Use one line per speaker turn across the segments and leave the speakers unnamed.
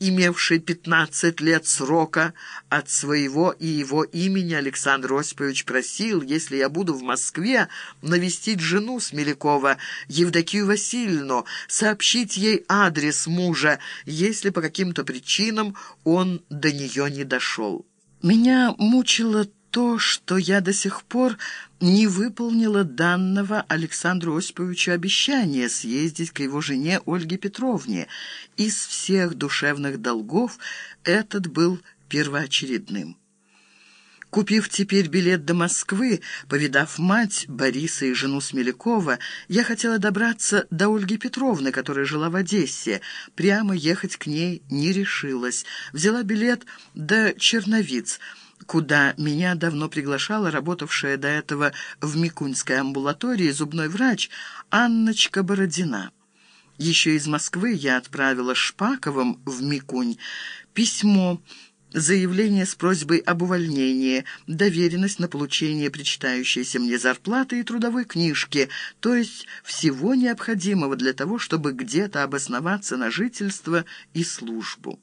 имевший пятнадцать лет срока, от своего и его имени Александр Осипович просил, если я буду в Москве, навестить жену Смелякова, Евдокию Васильевну, сообщить ей адрес мужа, если по каким-то причинам он до нее не дошел. Меня мучило то, что я до сих пор не выполнила данного Александру Осиповичу обещания съездить к его жене Ольге Петровне. Из всех душевных долгов этот был первоочередным. Купив теперь билет до Москвы, повидав мать Бориса и жену Смелякова, я хотела добраться до Ольги Петровны, которая жила в Одессе. Прямо ехать к ней не решилась. Взяла билет до Черновиц – куда меня давно приглашала работавшая до этого в Микуньской амбулатории зубной врач Анночка Бородина. Еще из Москвы я отправила Шпаковым в Микунь письмо, заявление с просьбой об увольнении, доверенность на получение причитающейся мне зарплаты и трудовой книжки, то есть всего необходимого для того, чтобы где-то обосноваться на жительство и службу.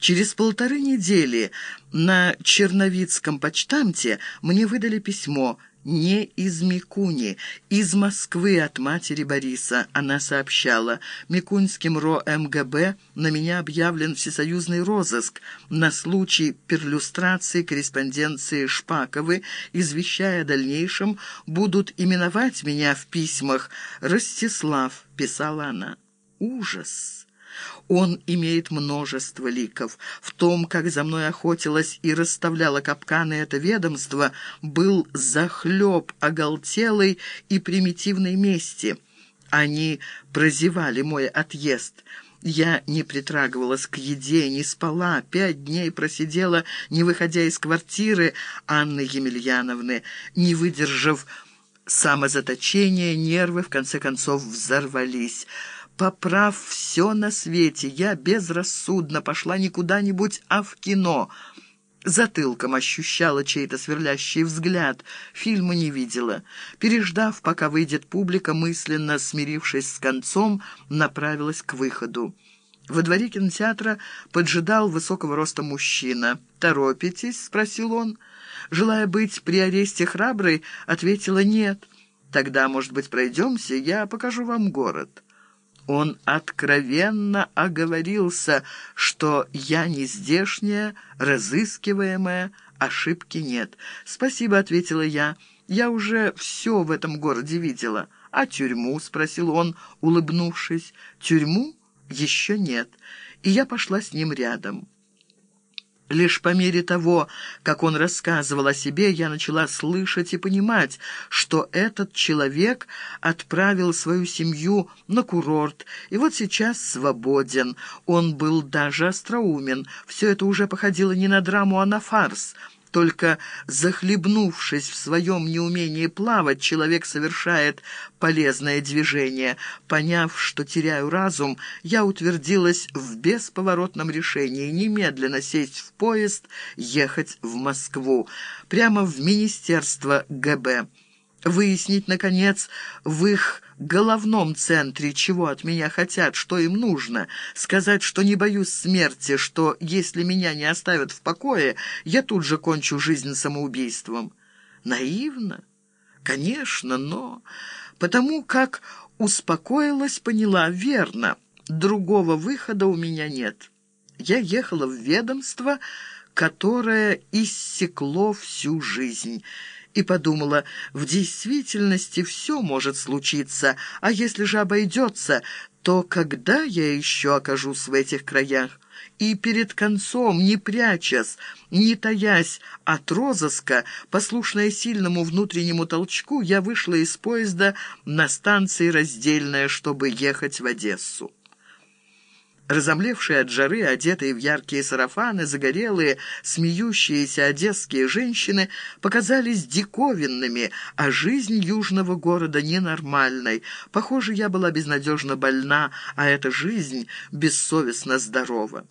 Через полторы недели на Черновицком почтамте мне выдали письмо не из Микуни, из Москвы от матери Бориса. Она сообщала, Микуньским РО МГБ на меня объявлен всесоюзный розыск на случай перлюстрации корреспонденции Шпаковы, извещая о дальнейшем, будут именовать меня в письмах «Ростислав», писала она. Ужас! Он имеет множество ликов. В том, как за мной охотилась и расставляла капканы это ведомство, был захлеб оголтелой и примитивной мести. Они прозевали мой отъезд. Я не притрагивалась к еде, не спала, пять дней просидела, не выходя из квартиры Анны Емельяновны, не выдержав самозаточения, нервы в конце концов взорвались. Поправ все на свете, я безрассудно пошла не куда-нибудь, а в кино. Затылком ощущала чей-то сверлящий взгляд, фильма не видела. Переждав, пока выйдет публика, мысленно смирившись с концом, направилась к выходу. Во дворе кинотеатра поджидал высокого роста мужчина. «Торопитесь?» — спросил он. Желая быть при аресте храброй, ответила «нет». «Тогда, может быть, пройдемся, я покажу вам город». Он откровенно оговорился, что я не здешняя, разыскиваемая, ошибки нет. «Спасибо», — ответила я, — «я уже все в этом городе видела». «А тюрьму?» — спросил он, улыбнувшись. «Тюрьму? Еще нет». И я пошла с ним рядом. Лишь по мере того, как он рассказывал о себе, я начала слышать и понимать, что этот человек отправил свою семью на курорт, и вот сейчас свободен. Он был даже остроумен. Все это уже походило не на драму, а на фарс — только захлебнувшись в своем неумении плавать, человек совершает полезное движение. Поняв, что теряю разум, я утвердилась в бесповоротном решении немедленно сесть в поезд, ехать в Москву, прямо в Министерство ГБ выяснить, наконец, в их головном центре, чего от меня хотят, что им нужно, сказать, что не боюсь смерти, что если меня не оставят в покое, я тут же кончу жизнь самоубийством. Наивно? Конечно, но... Потому как успокоилась, поняла, верно, другого выхода у меня нет. Я ехала в ведомство, которое иссекло всю жизнь» и подумала, в действительности все может случиться, а если же обойдется, то когда я еще окажусь в этих краях? И перед концом, не прячась, не таясь от розыска, послушная сильному внутреннему толчку, я вышла из поезда на станции раздельная, чтобы ехать в Одессу. Разомлевшие от жары, одетые в яркие сарафаны, загорелые, смеющиеся одесские женщины показались диковинными, а жизнь южного города ненормальной. Похоже, я была безнадежно больна, а эта жизнь бессовестно здорова.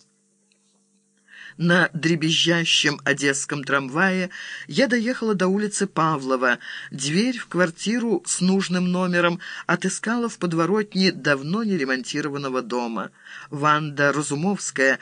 На дребезжащем одесском трамвае я доехала до улицы Павлова. Дверь в квартиру с нужным номером отыскала в подворотне давно не ремонтированного дома. Ванда Разумовская